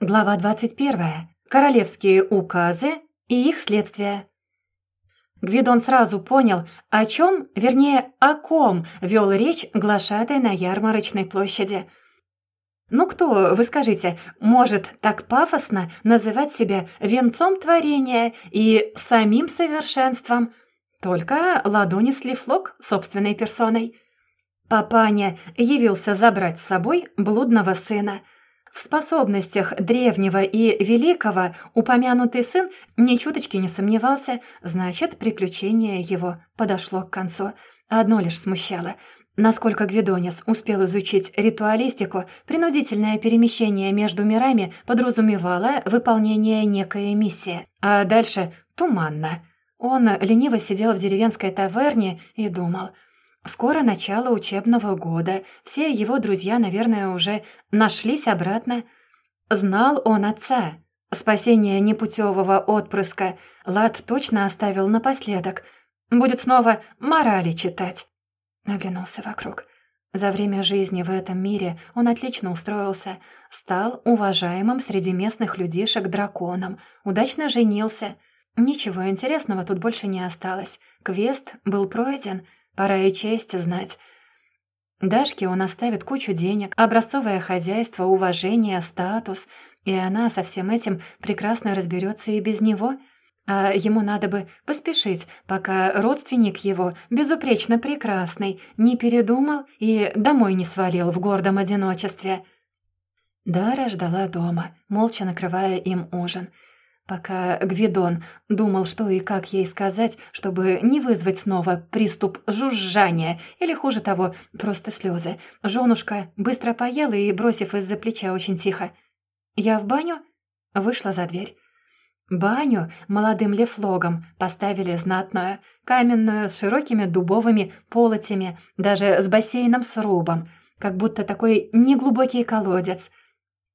Глава 21. Королевские указы и их следствия. Гвидон сразу понял, о чем, вернее, о ком вел речь глашатай на ярмарочной площади. Ну кто, вы скажите, может так пафосно называть себя венцом творения и самим совершенством? Только ладони слифлок собственной персоной. Папаня явился забрать с собой блудного сына — в способностях древнего и великого упомянутый сын ни чуточки не сомневался, значит, приключение его подошло к концу. Одно лишь смущало. Насколько Гвидонис успел изучить ритуалистику, принудительное перемещение между мирами подразумевало выполнение некой миссии. А дальше туманно. Он лениво сидел в деревенской таверне и думал — Скоро начало учебного года. Все его друзья, наверное, уже нашлись обратно. Знал он отца. Спасение непутевого отпрыска Лад точно оставил напоследок. Будет снова морали читать. Оглянулся вокруг. За время жизни в этом мире он отлично устроился, стал уважаемым среди местных людишек драконом, удачно женился. Ничего интересного тут больше не осталось. Квест был пройден — Пора и честь знать. Дашке он оставит кучу денег, образцовое хозяйство, уважение, статус, и она со всем этим прекрасно разберется и без него. А ему надо бы поспешить, пока родственник его, безупречно прекрасный, не передумал и домой не свалил в гордом одиночестве. Дара ждала дома, молча накрывая им ужин — Пока Гвидон думал, что и как ей сказать, чтобы не вызвать снова приступ жужжания или, хуже того, просто слезы, женушка быстро поела и, бросив из-за плеча очень тихо, «Я в баню?» вышла за дверь. Баню молодым лефлогом поставили знатную, каменную, с широкими дубовыми полотями, даже с бассейном с рубом, как будто такой неглубокий колодец —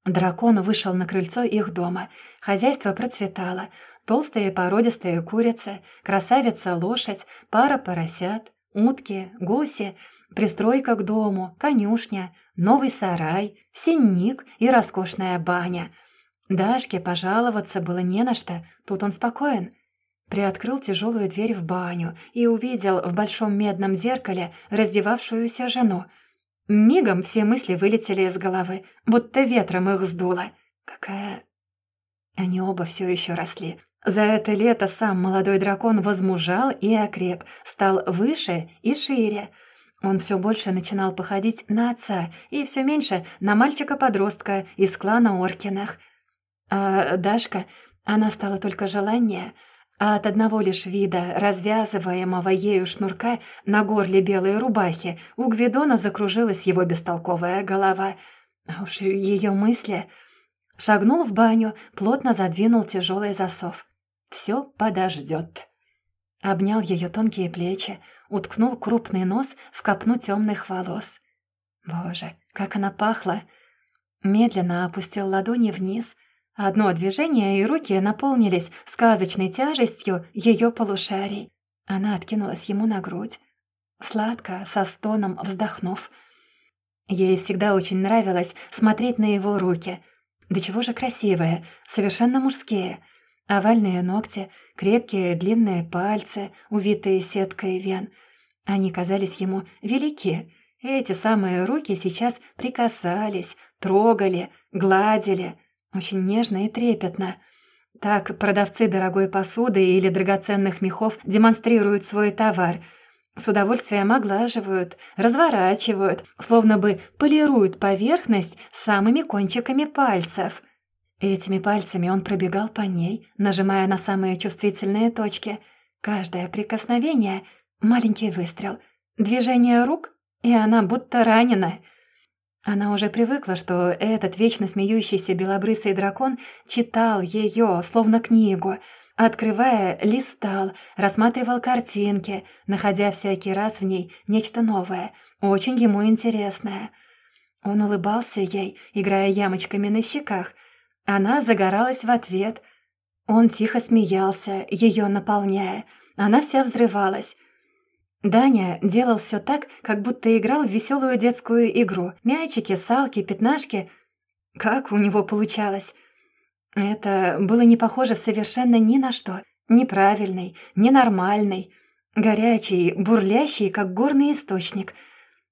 Дракон вышел на крыльцо их дома. Хозяйство процветало. Толстые породистые курицы, красавица-лошадь, пара поросят, утки, гуси, пристройка к дому, конюшня, новый сарай, синник и роскошная баня. Дашке пожаловаться было не на что, тут он спокоен. Приоткрыл тяжелую дверь в баню и увидел в большом медном зеркале раздевавшуюся жену — Мигом все мысли вылетели из головы, будто ветром их сдуло. Какая... Они оба все еще росли. За это лето сам молодой дракон возмужал и окреп, стал выше и шире. Он все больше начинал походить на отца и все меньше на мальчика-подростка из клана Оркиных. А Дашка, она стала только желание — а от одного лишь вида развязываемого ею шнурка на горле белой рубахи у Гвидона закружилась его бестолковая голова. А уж ее мысли... Шагнул в баню, плотно задвинул тяжелый засов. Все подождет. Обнял ее тонкие плечи, уткнул крупный нос в копну темных волос. Боже, как она пахла! Медленно опустил ладони вниз — Одно движение, и руки наполнились сказочной тяжестью ее полушарий. Она откинулась ему на грудь, сладко, со стоном вздохнув. Ей всегда очень нравилось смотреть на его руки. Да чего же красивые, совершенно мужские. Овальные ногти, крепкие длинные пальцы, увитые сеткой вен. Они казались ему велики. Эти самые руки сейчас прикасались, трогали, гладили — очень нежно и трепетно. Так продавцы дорогой посуды или драгоценных мехов демонстрируют свой товар. С удовольствием оглаживают, разворачивают, словно бы полируют поверхность самыми кончиками пальцев. Этими пальцами он пробегал по ней, нажимая на самые чувствительные точки. Каждое прикосновение — маленький выстрел. Движение рук — и она будто ранена — она уже привыкла, что этот вечно смеющийся белобрысый дракон читал ее, словно книгу, открывая, листал, рассматривал картинки, находя всякий раз в ней нечто новое, очень ему интересное. Он улыбался ей, играя ямочками на щеках. Она загоралась в ответ. Он тихо смеялся, ее наполняя. Она вся взрывалась. Даня делал все так, как будто играл в веселую детскую игру. Мячики, салки, пятнашки. Как у него получалось? Это было не похоже совершенно ни на что. Неправильный, ненормальный, горячий, бурлящий, как горный источник.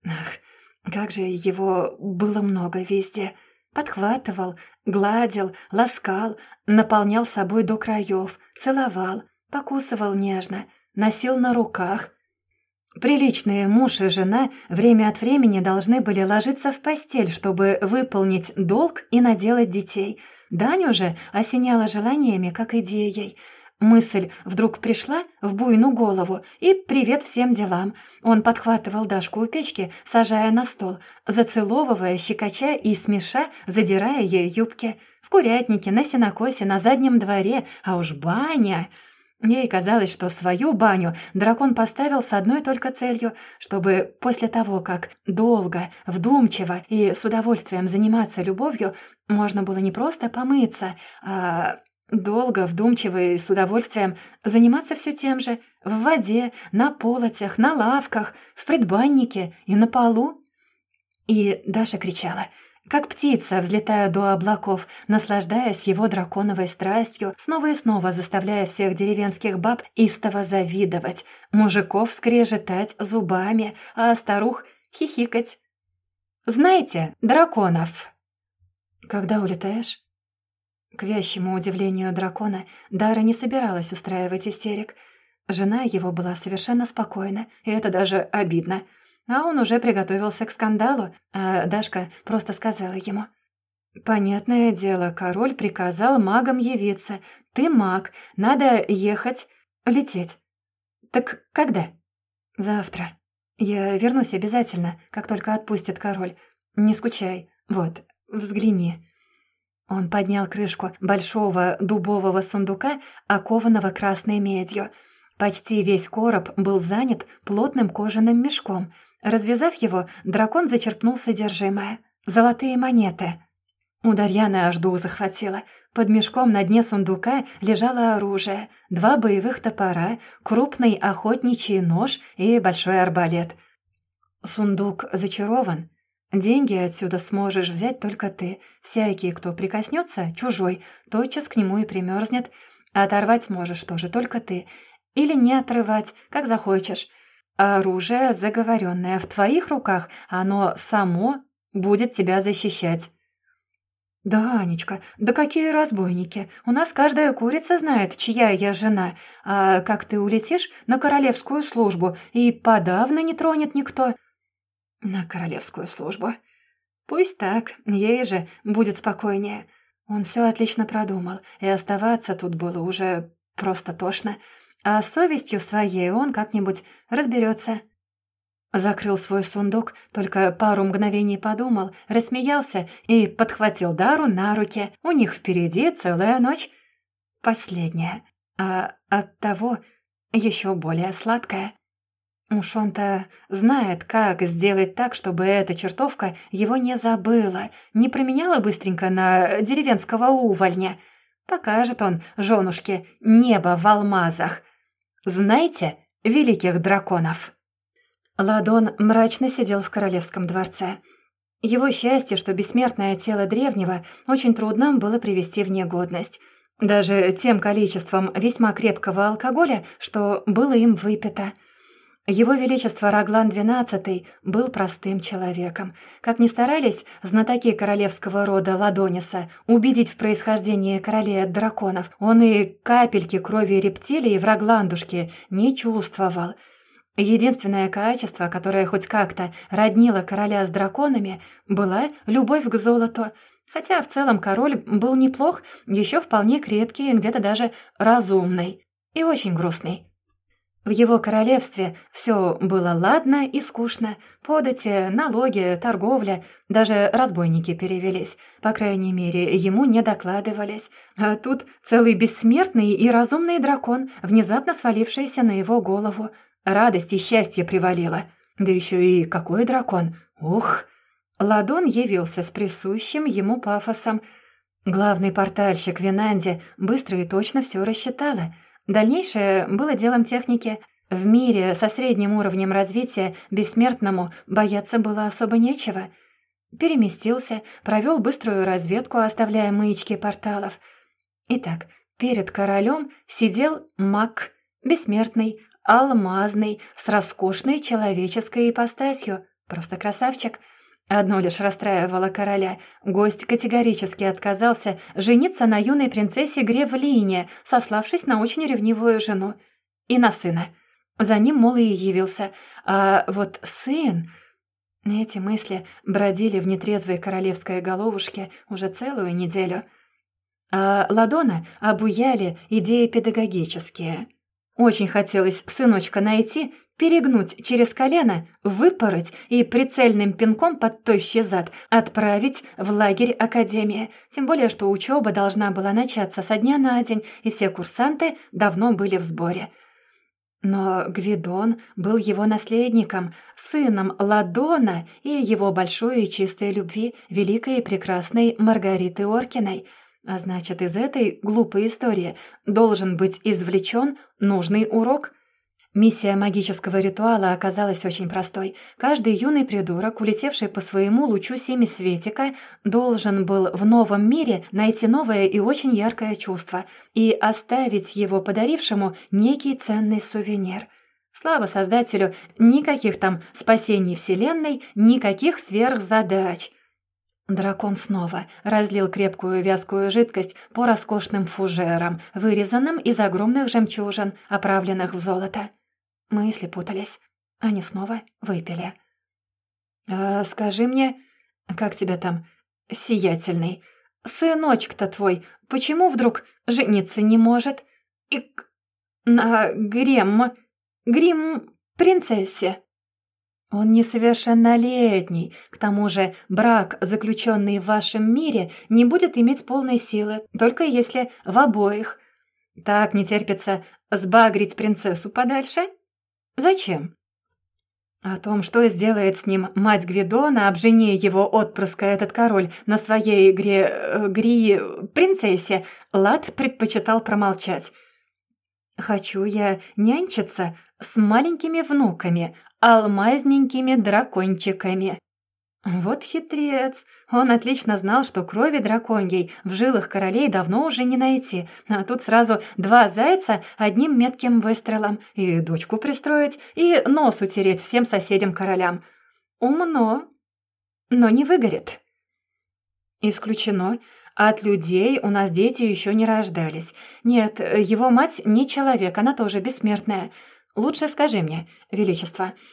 Ах, как же его было много везде. Подхватывал, гладил, ласкал, наполнял собой до краев, целовал, покусывал нежно, носил на руках. Приличные муж и жена время от времени должны были ложиться в постель, чтобы выполнить долг и наделать детей. Даню же осеняла желаниями, как идеей — Мысль вдруг пришла в буйну голову, и привет всем делам. Он подхватывал Дашку у печки, сажая на стол, зацеловывая, щекоча и смеша, задирая ей юбки. В курятнике, на сенокосе, на заднем дворе, а уж баня... Ей казалось, что свою баню дракон поставил с одной только целью, чтобы после того, как долго, вдумчиво и с удовольствием заниматься любовью, можно было не просто помыться, а Долго, вдумчиво и с удовольствием заниматься все тем же, в воде, на полотях, на лавках, в предбаннике и на полу. И Даша кричала, как птица, взлетая до облаков, наслаждаясь его драконовой страстью, снова и снова заставляя всех деревенских баб истово завидовать, мужиков скрежетать зубами, а старух хихикать. «Знаете, драконов!» «Когда улетаешь?» К вящему удивлению дракона, Дара не собиралась устраивать истерик. Жена его была совершенно спокойна, и это даже обидно. А он уже приготовился к скандалу, а Дашка просто сказала ему. «Понятное дело, король приказал магам явиться. Ты маг, надо ехать, лететь. Так когда?» «Завтра. Я вернусь обязательно, как только отпустит король. Не скучай. Вот, взгляни». Он поднял крышку большого дубового сундука, окованного красной медью. Почти весь короб был занят плотным кожаным мешком. Развязав его, дракон зачерпнул содержимое. Золотые монеты. У Дарьяны аж дух захватило. Под мешком на дне сундука лежало оружие. Два боевых топора, крупный охотничий нож и большой арбалет. Сундук зачарован. Деньги отсюда сможешь взять только ты. Всякий, кто прикоснется, чужой, тотчас к нему и примерзнет. Оторвать сможешь тоже только ты. Или не отрывать, как захочешь. Оружие, заговоренное в твоих руках, оно само будет тебя защищать. «Да, Анечка, да какие разбойники! У нас каждая курица знает, чья я жена. А как ты улетишь на королевскую службу, и подавно не тронет никто». На королевскую службу. Пусть так, ей же будет спокойнее. Он все отлично продумал, и оставаться тут было уже просто тошно. А с совестью своей он как-нибудь разберется. Закрыл свой сундук, только пару мгновений подумал, рассмеялся и подхватил Дару на руки. У них впереди целая ночь. Последняя, а от того еще более сладкая. Уж он-то знает, как сделать так, чтобы эта чертовка его не забыла, не променяла быстренько на деревенского увольня. Покажет он женушке небо в алмазах. Знаете великих драконов?» Ладон мрачно сидел в королевском дворце. Его счастье, что бессмертное тело древнего очень трудно было привести в негодность. Даже тем количеством весьма крепкого алкоголя, что было им выпито – его Величество Раглан XII был простым человеком. Как ни старались знатоки королевского рода Ладониса убедить в происхождении королей от драконов, он и капельки крови рептилии в Рагландушке не чувствовал. Единственное качество, которое хоть как-то роднило короля с драконами, была любовь к золоту. Хотя в целом король был неплох, еще вполне крепкий, где-то даже разумный и очень грустный. В его королевстве все было ладно и скучно. Подати, налоги, торговля, даже разбойники перевелись. По крайней мере, ему не докладывались. А тут целый бессмертный и разумный дракон, внезапно свалившийся на его голову. Радость и счастье привалило. Да еще и какой дракон! Ух! Ладон явился с присущим ему пафосом. Главный портальщик Винанди быстро и точно все рассчитала — Дальнейшее было делом техники. В мире со средним уровнем развития бессмертному бояться было особо нечего. Переместился, провел быструю разведку, оставляя маячки порталов. Итак, перед королем сидел маг, бессмертный, алмазный, с роскошной человеческой ипостасью. Просто красавчик. Одно лишь расстраивало короля. Гость категорически отказался жениться на юной принцессе Гревлине, сославшись на очень ревнивую жену. И на сына. За ним, мол, и явился. А вот сын... Эти мысли бродили в нетрезвой королевской головушке уже целую неделю. А Ладона обуяли идеи педагогические. Очень хотелось сыночка найти, перегнуть через колено, выпороть и прицельным пинком под тощий зад отправить в лагерь Академии. Тем более, что учеба должна была начаться со дня на день, и все курсанты давно были в сборе. Но Гвидон был его наследником, сыном Ладона и его большой и чистой любви, великой и прекрасной Маргариты Оркиной. А значит, из этой глупой истории должен быть извлечен нужный урок – Миссия магического ритуала оказалась очень простой. Каждый юный придурок, улетевший по своему лучу семи светика, должен был в новом мире найти новое и очень яркое чувство и оставить его подарившему некий ценный сувенир. Слава Создателю, никаких там спасений Вселенной, никаких сверхзадач. Дракон снова разлил крепкую вязкую жидкость по роскошным фужерам, вырезанным из огромных жемчужин, оправленных в золото. Мысли путались. Они снова выпили. «А скажи мне, как тебя там, сиятельный, сыночек-то твой, почему вдруг жениться не может? И на грем... грим принцессе?» «Он несовершеннолетний. К тому же брак, заключенный в вашем мире, не будет иметь полной силы, только если в обоих. Так не терпится сбагрить принцессу подальше?» Зачем? О том, что сделает с ним мать Гвидона, обжене его отпрыска этот король на своей игре... Э, гри... принцессе, Лад предпочитал промолчать. «Хочу я нянчиться с маленькими внуками, алмазненькими дракончиками», вот хитрец. Он отлично знал, что крови драконьей в жилах королей давно уже не найти. А тут сразу два зайца одним метким выстрелом. И дочку пристроить, и нос утереть всем соседям-королям. Умно, но не выгорит. Исключено. От людей у нас дети еще не рождались. Нет, его мать не человек, она тоже бессмертная. Лучше скажи мне, Величество, —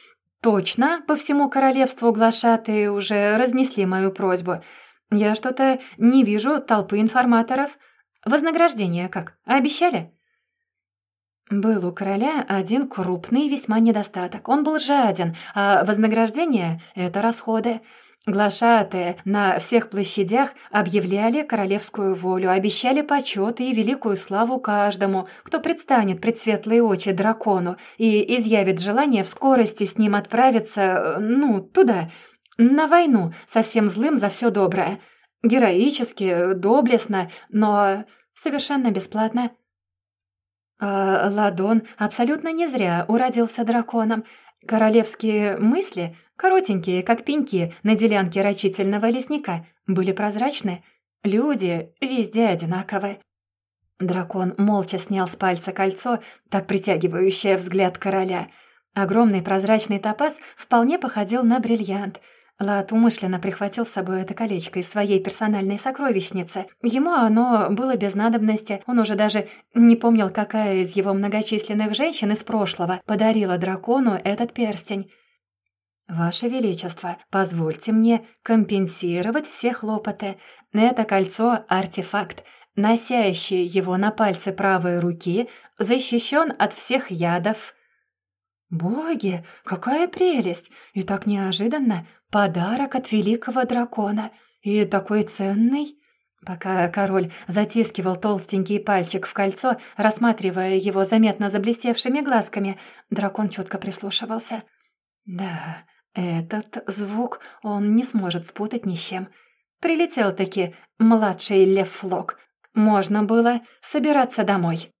«Точно, по всему королевству глашатые уже разнесли мою просьбу. Я что-то не вижу толпы информаторов. Вознаграждение как? Обещали?» Был у короля один крупный весьма недостаток. Он был жаден, а вознаграждение — это расходы. Глашатые на всех площадях объявляли королевскую волю, обещали почет и великую славу каждому, кто предстанет пред светлые очи дракону и изъявит желание в скорости с ним отправиться, ну, туда, на войну, совсем злым за все доброе. Героически, доблестно, но совершенно бесплатно. А Ладон абсолютно не зря уродился драконом. Королевские мысли коротенькие, как пеньки на делянке рачительного лесника, были прозрачны. Люди везде одинаковы. Дракон молча снял с пальца кольцо, так притягивающее взгляд короля. Огромный прозрачный топаз вполне походил на бриллиант. Лат умышленно прихватил с собой это колечко из своей персональной сокровищницы. Ему оно было без надобности, он уже даже не помнил, какая из его многочисленных женщин из прошлого подарила дракону этот перстень. «Ваше Величество, позвольте мне компенсировать все хлопоты. Это кольцо — артефакт. Носящий его на пальце правой руки защищен от всех ядов». «Боги, какая прелесть! И так неожиданно! Подарок от великого дракона! И такой ценный!» Пока король затискивал толстенький пальчик в кольцо, рассматривая его заметно заблестевшими глазками, дракон чутко прислушивался. «Да, этот звук он не сможет спутать ни с чем. Прилетел-таки младший Лев Флок. Можно было собираться домой.